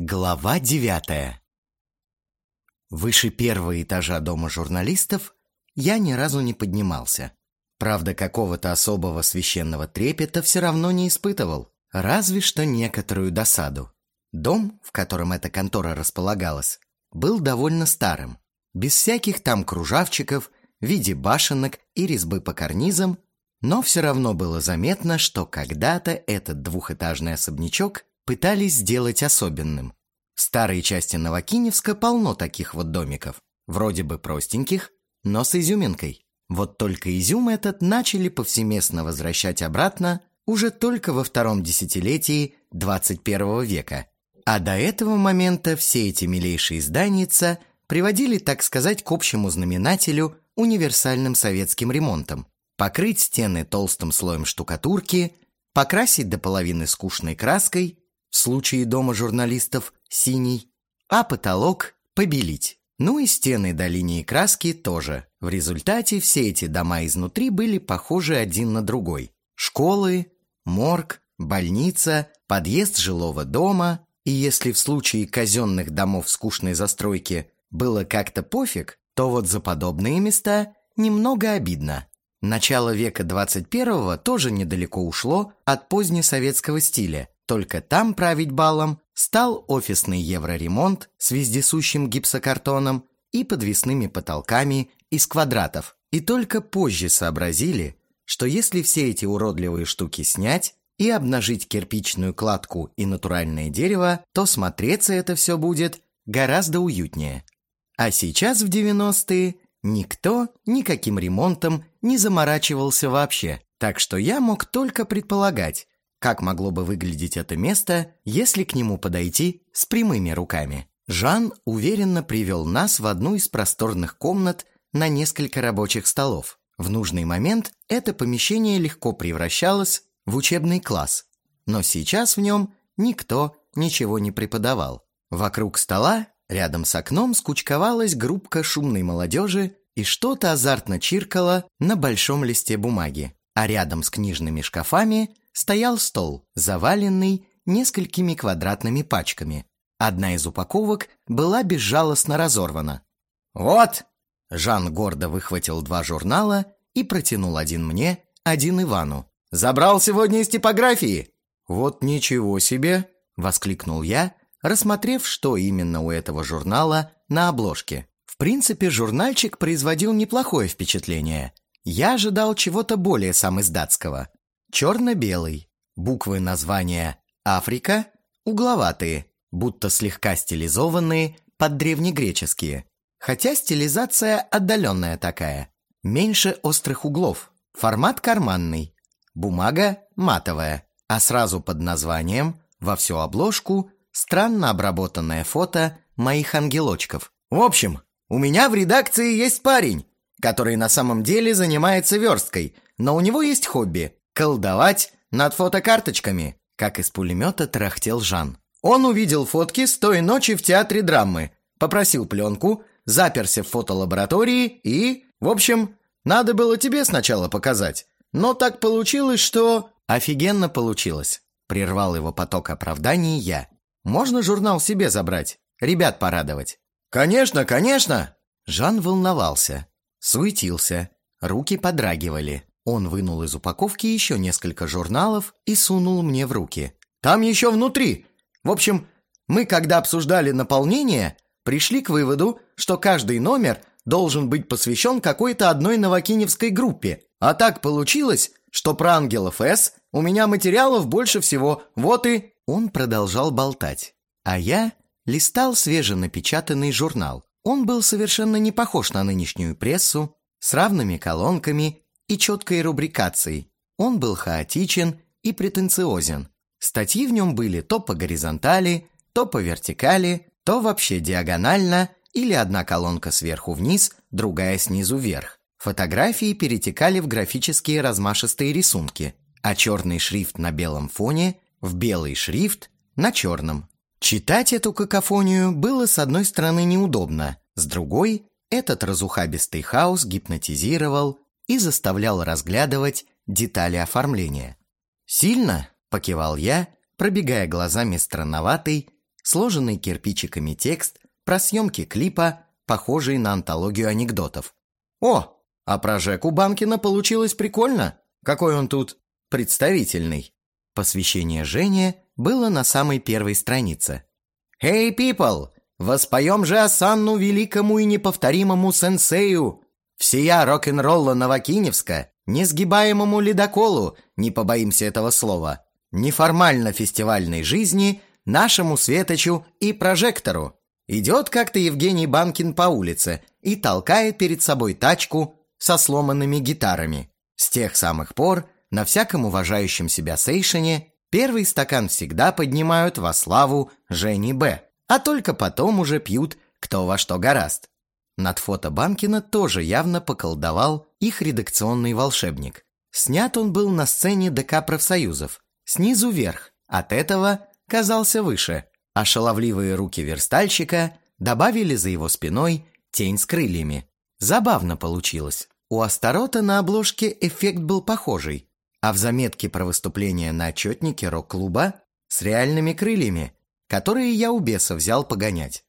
Глава девятая Выше первого этажа дома журналистов я ни разу не поднимался. Правда, какого-то особого священного трепета все равно не испытывал, разве что некоторую досаду. Дом, в котором эта контора располагалась, был довольно старым, без всяких там кружавчиков, в виде башенок и резьбы по карнизам, но все равно было заметно, что когда-то этот двухэтажный особнячок пытались сделать особенным. В старой части Новокиневска полно таких вот домиков, вроде бы простеньких, но с изюминкой. Вот только изюм этот начали повсеместно возвращать обратно уже только во втором десятилетии 21 века. А до этого момента все эти милейшие зданица приводили, так сказать, к общему знаменателю универсальным советским ремонтом. Покрыть стены толстым слоем штукатурки, покрасить до половины скучной краской в случае дома журналистов синий, а потолок побелить. Ну и стены до линии краски тоже. В результате все эти дома изнутри были похожи один на другой. Школы, морг, больница, подъезд жилого дома. И если в случае казенных домов скучной застройки было как-то пофиг, то вот за подобные места немного обидно. Начало века 21-го тоже недалеко ушло от позднесоветского стиля, только там править балом стал офисный евроремонт с вездесущим гипсокартоном и подвесными потолками из квадратов. И только позже сообразили, что если все эти уродливые штуки снять и обнажить кирпичную кладку и натуральное дерево, то смотреться это все будет гораздо уютнее. А сейчас, в 90-е, никто никаким ремонтом не заморачивался вообще, так что я мог только предполагать, как могло бы выглядеть это место, если к нему подойти с прямыми руками? Жан уверенно привел нас в одну из просторных комнат на несколько рабочих столов. В нужный момент это помещение легко превращалось в учебный класс, но сейчас в нем никто ничего не преподавал. Вокруг стола, рядом с окном, скучковалась группка шумной молодежи и что-то азартно чиркало на большом листе бумаги, а рядом с книжными шкафами стоял стол, заваленный несколькими квадратными пачками. Одна из упаковок была безжалостно разорвана. «Вот!» Жан гордо выхватил два журнала и протянул один мне, один Ивану. «Забрал сегодня из типографии!» «Вот ничего себе!» — воскликнул я, рассмотрев, что именно у этого журнала на обложке. В принципе, журнальчик производил неплохое впечатление. Я ожидал чего-то более самоиздатского. Черно-белый. Буквы названия «Африка» угловатые, будто слегка стилизованные под древнегреческие. Хотя стилизация отдаленная такая. Меньше острых углов. Формат карманный. Бумага матовая. А сразу под названием, во всю обложку, странно обработанное фото моих ангелочков. В общем, у меня в редакции есть парень, который на самом деле занимается версткой, но у него есть хобби колдовать над фотокарточками, как из пулемета тарахтел Жан. Он увидел фотки с той ночи в театре драмы, попросил пленку, заперся в фотолаборатории и... В общем, надо было тебе сначала показать. Но так получилось, что... Офигенно получилось. Прервал его поток оправданий я. Можно журнал себе забрать? Ребят порадовать. Конечно, конечно! Жан волновался, суетился, руки подрагивали. Он вынул из упаковки еще несколько журналов и сунул мне в руки. «Там еще внутри! В общем, мы, когда обсуждали наполнение, пришли к выводу, что каждый номер должен быть посвящен какой-то одной новокиневской группе. А так получилось, что про ангелов С у меня материалов больше всего, вот и...» Он продолжал болтать. А я листал свеженапечатанный журнал. Он был совершенно не похож на нынешнюю прессу, с равными колонками и четкой рубрикацией. Он был хаотичен и претенциозен. Статьи в нем были то по горизонтали, то по вертикали, то вообще диагонально или одна колонка сверху вниз, другая снизу вверх. Фотографии перетекали в графические размашистые рисунки, а черный шрифт на белом фоне в белый шрифт на черном. Читать эту какофонию было с одной стороны неудобно, с другой этот разухабистый хаос гипнотизировал и заставлял разглядывать детали оформления. «Сильно?» – покивал я, пробегая глазами странноватый, сложенный кирпичиками текст про съемки клипа, похожий на антологию анекдотов. «О, а про Жеку Банкина получилось прикольно. Какой он тут представительный». Посвящение Жене было на самой первой странице. «Hey, people! Воспоем же осанну великому и неповторимому сенсею! Всея рок-н-ролла Новокиневска, несгибаемому ледоколу, не побоимся этого слова, неформально фестивальной жизни, нашему Светочу и прожектору. Идет как-то Евгений Банкин по улице и толкает перед собой тачку со сломанными гитарами. С тех самых пор на всяком уважающем себя сейшене первый стакан всегда поднимают во славу Жени Б, а только потом уже пьют кто во что гораст. Над фото Банкина тоже явно поколдовал их редакционный волшебник. Снят он был на сцене ДК профсоюзов, снизу вверх, от этого казался выше, а шаловливые руки верстальщика добавили за его спиной тень с крыльями. Забавно получилось. У Астарота на обложке эффект был похожий, а в заметке про выступление на отчетнике рок-клуба с реальными крыльями, которые я у беса взял погонять.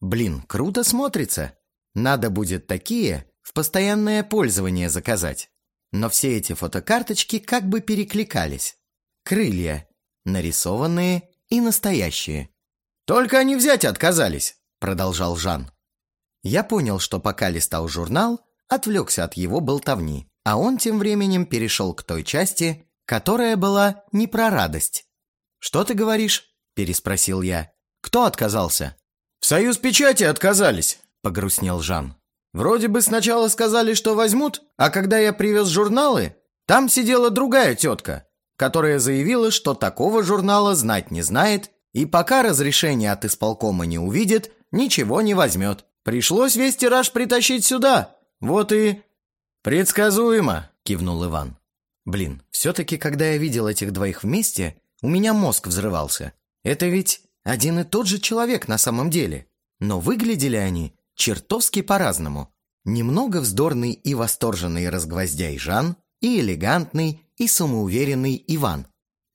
Блин, круто смотрится. Надо будет такие в постоянное пользование заказать. Но все эти фотокарточки как бы перекликались. Крылья, нарисованные и настоящие. «Только они взять отказались», — продолжал Жан. Я понял, что пока листал журнал, отвлекся от его болтовни, а он тем временем перешел к той части, которая была не про радость. «Что ты говоришь?» – переспросил я. «Кто отказался?» «В Союз печати отказались», – погрустнел Жан. «Вроде бы сначала сказали, что возьмут, а когда я привез журналы, там сидела другая тетка, которая заявила, что такого журнала знать не знает и пока разрешение от исполкома не увидит, ничего не возьмет. Пришлось весь тираж притащить сюда. Вот и... «Предсказуемо», — кивнул Иван. «Блин, все-таки, когда я видел этих двоих вместе, у меня мозг взрывался. Это ведь один и тот же человек на самом деле. Но выглядели они чертовски по-разному. Немного вздорный и восторженный разгвоздяй Жан и элегантный и самоуверенный Иван.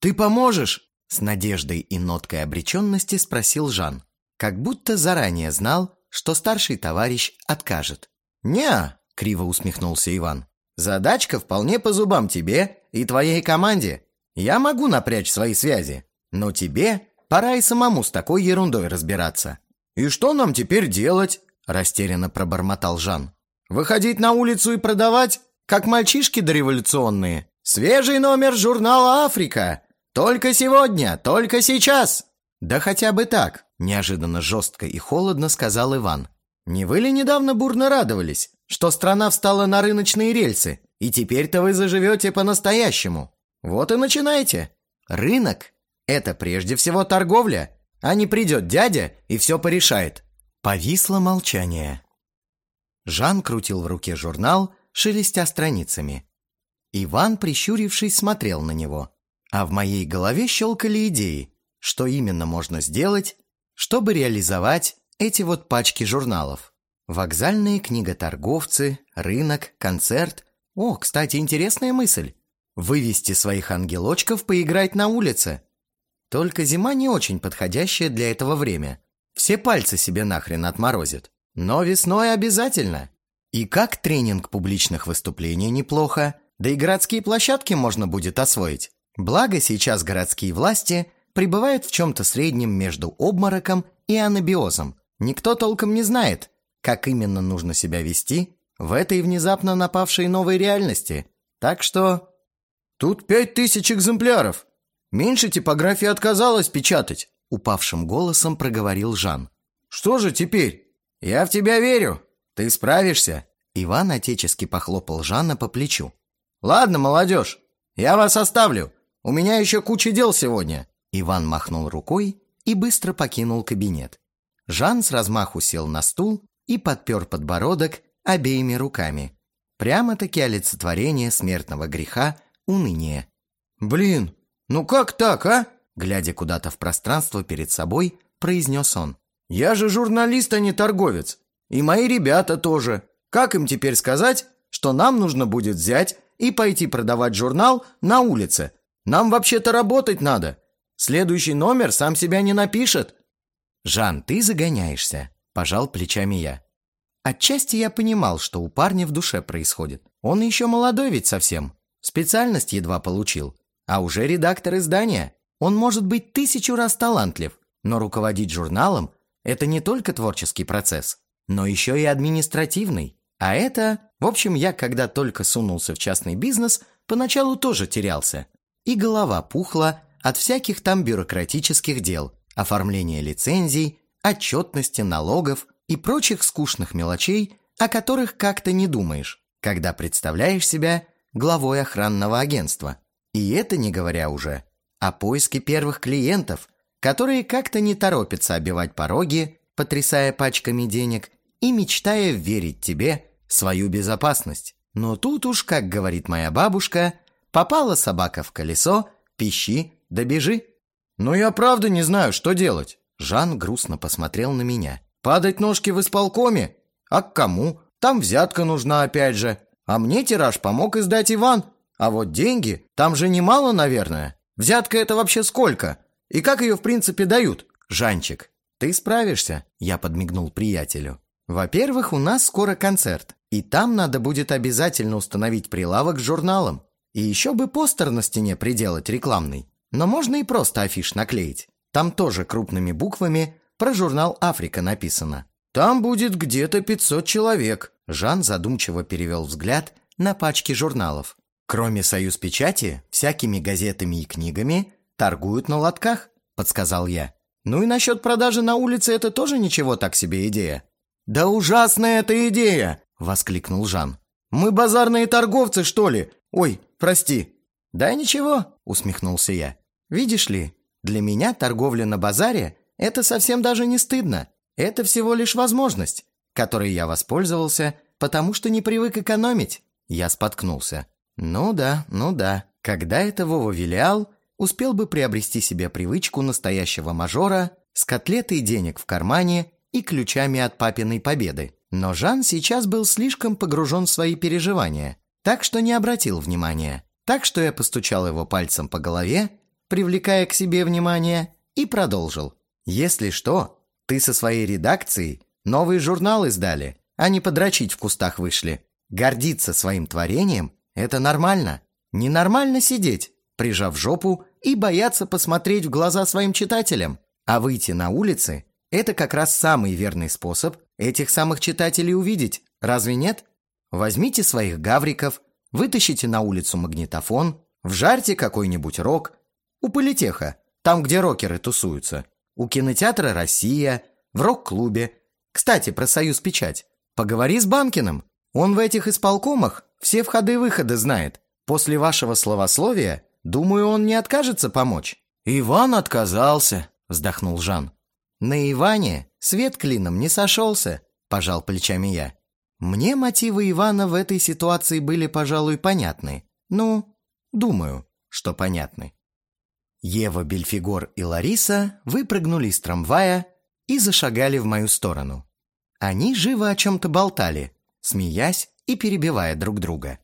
«Ты поможешь?» С надеждой и ноткой обреченности спросил Жан, как будто заранее знал, что старший товарищ откажет. «Не-а», криво усмехнулся Иван. «Задачка вполне по зубам тебе и твоей команде. Я могу напрячь свои связи, но тебе пора и самому с такой ерундой разбираться». «И что нам теперь делать?» – растерянно пробормотал Жан. «Выходить на улицу и продавать, как мальчишки дореволюционные? Свежий номер журнала «Африка». Только сегодня, только сейчас!» «Да хотя бы так», – неожиданно жестко и холодно сказал Иван. «Не вы ли недавно бурно радовались, что страна встала на рыночные рельсы, и теперь-то вы заживете по-настоящему? Вот и начинайте. Рынок – это прежде всего торговля, а не придет дядя и все порешает». Повисло молчание. Жан крутил в руке журнал, шелестя страницами. Иван, прищурившись, смотрел на него. А в моей голове щелкали идеи, что именно можно сделать, чтобы реализовать эти вот пачки журналов. Вокзальные книготорговцы, рынок, концерт. О, кстати, интересная мысль. Вывести своих ангелочков поиграть на улице. Только зима не очень подходящая для этого время. Все пальцы себе нахрен отморозят. Но весной обязательно. И как тренинг публичных выступлений неплохо, да и городские площадки можно будет освоить. Благо сейчас городские власти пребывают в чем-то среднем между обмороком и анабиозом. Никто толком не знает, как именно нужно себя вести в этой внезапно напавшей новой реальности. Так что... «Тут пять тысяч экземпляров. Меньше типографии отказалась печатать», — упавшим голосом проговорил Жан. «Что же теперь? Я в тебя верю. Ты справишься». Иван отечески похлопал Жана по плечу. «Ладно, молодежь, я вас оставлю. У меня еще куча дел сегодня». Иван махнул рукой и быстро покинул кабинет. Жан с размаху сел на стул и подпер подбородок обеими руками. Прямо-таки олицетворение смертного греха – уныние. «Блин, ну как так, а?» Глядя куда-то в пространство перед собой, произнес он. «Я же журналист, а не торговец. И мои ребята тоже. Как им теперь сказать, что нам нужно будет взять и пойти продавать журнал на улице, нам вообще-то работать надо. Следующий номер сам себя не напишет. «Жан, ты загоняешься», – пожал плечами я. Отчасти я понимал, что у парня в душе происходит. Он еще молодой ведь совсем. Специальность едва получил. А уже редактор издания. Он может быть тысячу раз талантлив. Но руководить журналом – это не только творческий процесс, но еще и административный. А это, в общем, я, когда только сунулся в частный бизнес, поначалу тоже терялся. И голова пухла от всяких там бюрократических дел, оформления лицензий, отчетности, налогов и прочих скучных мелочей, о которых как-то не думаешь, когда представляешь себя главой охранного агентства. И это не говоря уже о поиске первых клиентов, которые как-то не торопятся обивать пороги, потрясая пачками денег и мечтая верить тебе свою безопасность. Но тут уж, как говорит моя бабушка, попала собака в колесо, пищи да бежи. «Но я правда не знаю, что делать». Жан грустно посмотрел на меня. Падать ножки в исполкоме? А к кому? Там взятка нужна опять же. А мне тираж помог издать Иван. А вот деньги, там же немало, наверное. Взятка это вообще сколько? И как ее в принципе дают? Жанчик, ты справишься, я подмигнул приятелю. Во-первых, у нас скоро концерт, и там надо будет обязательно установить прилавок с журналом. И еще бы постер на стене приделать рекламный. Но можно и просто афиш наклеить. Там тоже крупными буквами про журнал «Африка» написано. «Там будет где-то 500 человек», Жан задумчиво перевел взгляд на пачки журналов. «Кроме «Союз печати», всякими газетами и книгами торгуют на лотках», подсказал я. «Ну и насчет продажи на улице это тоже ничего так себе идея». «Да ужасная эта идея!» – воскликнул Жан. «Мы базарные торговцы, что ли? Ой, прости». «Да ничего», – усмехнулся я. «Видишь ли, для меня торговля на базаре это совсем даже не стыдно. Это всего лишь возможность, которой я воспользовался, потому что не привык экономить. Я споткнулся. Ну да, ну да. Когда это Вова Вилиал успел бы приобрести себе привычку настоящего мажора с котлетой денег в кармане и ключами от папиной победы. Но Жан сейчас был слишком погружен в свои переживания, так что не обратил внимания. Так что я постучал его пальцем по голове, привлекая к себе внимание, и продолжил. Если что, ты со своей редакцией новый журнал издали, а не подрочить в кустах вышли. Гордиться своим творением – это нормально. Ненормально сидеть, прижав жопу и бояться посмотреть в глаза своим читателям. А выйти на улицы – это как раз самый верный способ этих самых читателей увидеть. Разве нет? Возьмите своих гавриков, вытащите на улицу магнитофон, вжарьте какой-нибудь рок. У политеха, там, где рокеры тусуются – у кинотеатра «Россия», в рок-клубе. Кстати, про «Союз Печать». Поговори с Банкиным. Он в этих исполкомах все входы-выходы знает. После вашего словословия, думаю, он не откажется помочь». «Иван отказался», — вздохнул Жан. «На Иване свет клином не сошелся», — пожал плечами я. Мне мотивы Ивана в этой ситуации были, пожалуй, понятны. Ну, думаю, что понятны. Ева, Бельфигор и Лариса выпрыгнули из трамвая и зашагали в мою сторону. Они живо о чем-то болтали, смеясь и перебивая друг друга.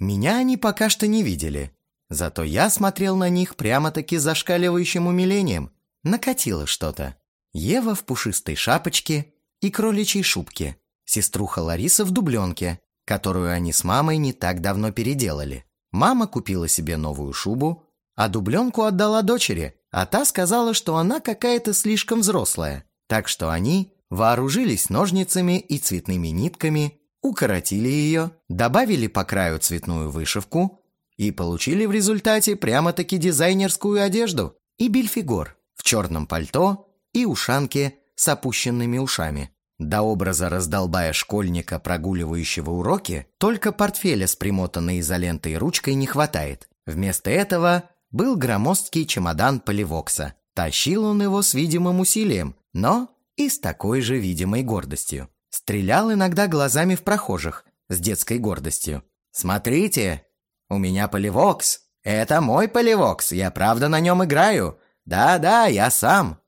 Меня они пока что не видели, зато я смотрел на них прямо-таки зашкаливающим умилением. Накатило что-то. Ева в пушистой шапочке и кроличьей шубке, сеструха Лариса в дубленке, которую они с мамой не так давно переделали. Мама купила себе новую шубу, а дубленку отдала дочери, а та сказала, что она какая-то слишком взрослая. Так что они вооружились ножницами и цветными нитками, укоротили ее, добавили по краю цветную вышивку и получили в результате прямо-таки дизайнерскую одежду и бельфигор в черном пальто и ушанке с опущенными ушами. До образа раздолбая школьника, прогуливающего уроки, только портфеля с примотанной изолентой ручкой не хватает. Вместо этого был громоздкий чемодан Поливокса. Тащил он его с видимым усилием, но и с такой же видимой гордостью. Стрелял иногда глазами в прохожих, с детской гордостью. «Смотрите, у меня Поливокс. Это мой Поливокс, я правда на нем играю. Да-да, я сам.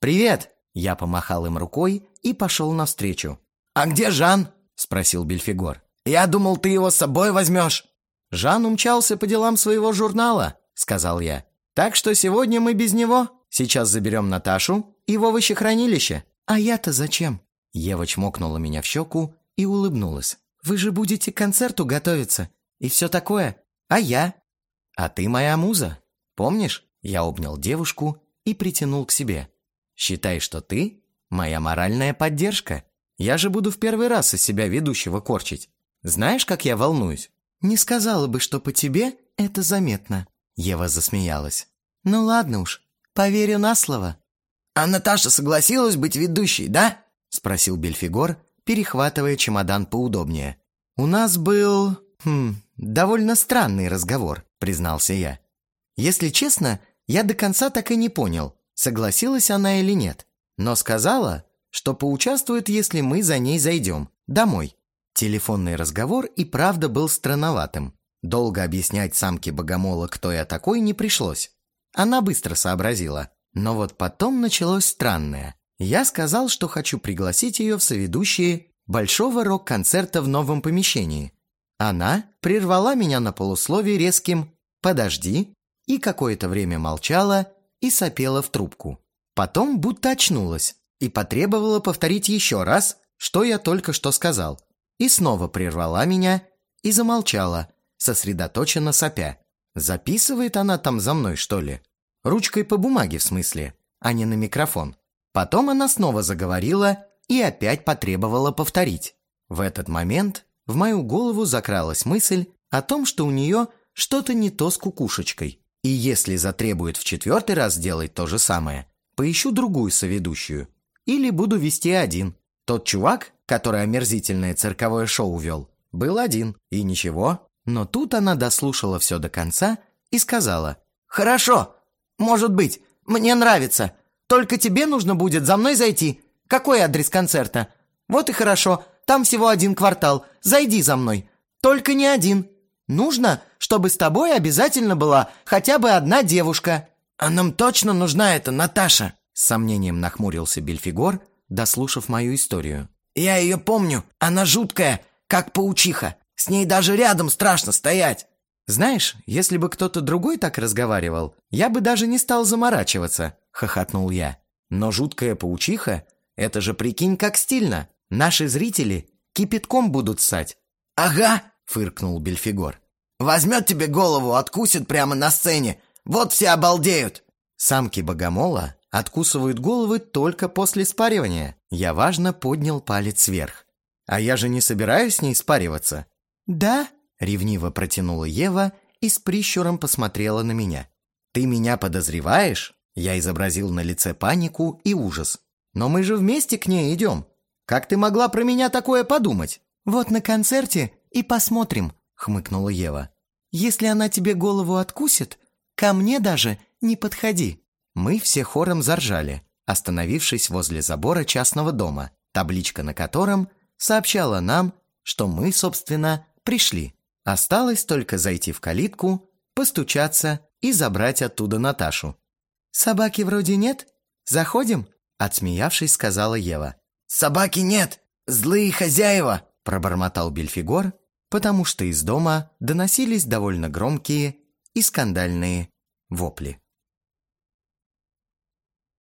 Привет!» Я помахал им рукой и пошел навстречу. «А где Жан?» – спросил Бельфигор. «Я думал, ты его с собой возьмешь». Жан умчался по делам своего журнала, сказал я. «Так что сегодня мы без него. Сейчас заберем Наташу, и в овощехранилище. А я-то зачем? Ева чмокнула меня в щеку и улыбнулась. Вы же будете к концерту готовиться и все такое. А я? А ты моя муза. Помнишь? Я обнял девушку и притянул к себе. Считай, что ты моя моральная поддержка. Я же буду в первый раз из себя ведущего корчить. Знаешь, как я волнуюсь? Не сказала бы, что по тебе это заметно. Ева засмеялась. Ну ладно уж, поверю на слово. А Наташа согласилась быть ведущей, да? Спросил Бельфигор, перехватывая чемодан поудобнее. У нас был... Хм, довольно странный разговор, признался я. Если честно, я до конца так и не понял, согласилась она или нет. Но сказала, что поучаствует, если мы за ней зайдем. Домой. Телефонный разговор и правда был странноватым. Долго объяснять самке богомола, кто я такой, не пришлось. Она быстро сообразила. Но вот потом началось странное. Я сказал, что хочу пригласить ее в соведущие большого рок-концерта в новом помещении. Она прервала меня на полусловие резким «подожди» и какое-то время молчала и сопела в трубку. Потом будто очнулась и потребовала повторить еще раз, что я только что сказал. И снова прервала меня и замолчала, сосредоточенно сопя. Записывает она там за мной, что ли? Ручкой по бумаге, в смысле, а не на микрофон. Потом она снова заговорила и опять потребовала повторить. В этот момент в мою голову закралась мысль о том, что у нее что-то не то с кукушечкой. И если затребует в четвертый раз сделать то же самое, поищу другую соведущую. Или буду вести один. Тот чувак, который омерзительное цирковое шоу вел, был один. И ничего. Но тут она дослушала все до конца и сказала. «Хорошо, может быть, мне нравится. Только тебе нужно будет за мной зайти. Какой адрес концерта? Вот и хорошо, там всего один квартал. Зайди за мной. Только не один. Нужно, чтобы с тобой обязательно была хотя бы одна девушка». «А нам точно нужна эта Наташа?» С сомнением нахмурился Бельфигор, дослушав мою историю. «Я ее помню. Она жуткая, как паучиха. С ней даже рядом страшно стоять». «Знаешь, если бы кто-то другой так разговаривал, я бы даже не стал заморачиваться», — хохотнул я. «Но жуткая паучиха — это же прикинь, как стильно. Наши зрители кипятком будут ссать». «Ага», — фыркнул Бельфигор. «Возьмет тебе голову, откусит прямо на сцене, вот все обалдеют!» Самки богомола откусывают головы только после спаривания. Я важно поднял палец вверх. А я же не собираюсь с ней спариваться. «Да?» — ревниво протянула Ева и с прищуром посмотрела на меня. «Ты меня подозреваешь?» Я изобразил на лице панику и ужас. «Но мы же вместе к ней идем. Как ты могла про меня такое подумать?» «Вот на концерте и посмотрим», — хмыкнула Ева. «Если она тебе голову откусит, Ко мне даже не подходи». Мы все хором заржали, остановившись возле забора частного дома, табличка на котором сообщала нам, что мы, собственно, пришли. Осталось только зайти в калитку, постучаться и забрать оттуда Наташу. «Собаки вроде нет? Заходим?» Отсмеявшись, сказала Ева. «Собаки нет! Злые хозяева!» Пробормотал Бельфигор, потому что из дома доносились довольно громкие и скандальные вопли.